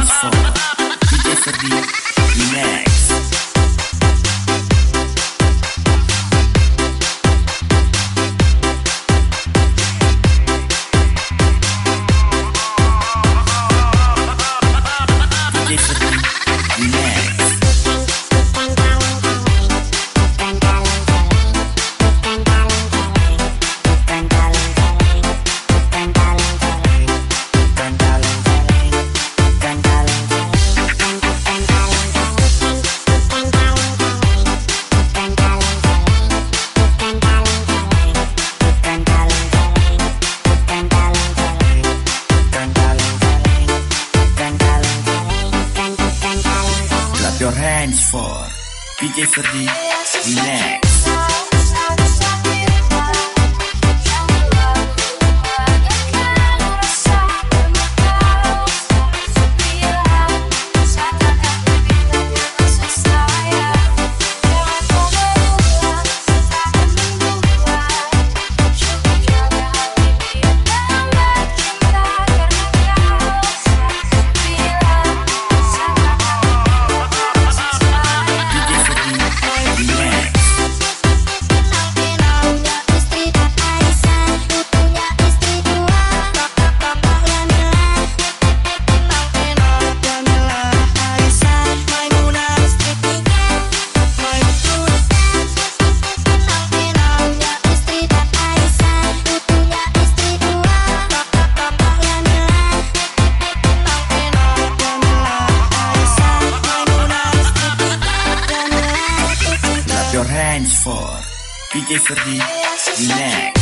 hands for DJ Ferdi Remix. Your hands for DJ Ferdi Remix. For DJ Ferdi Remix.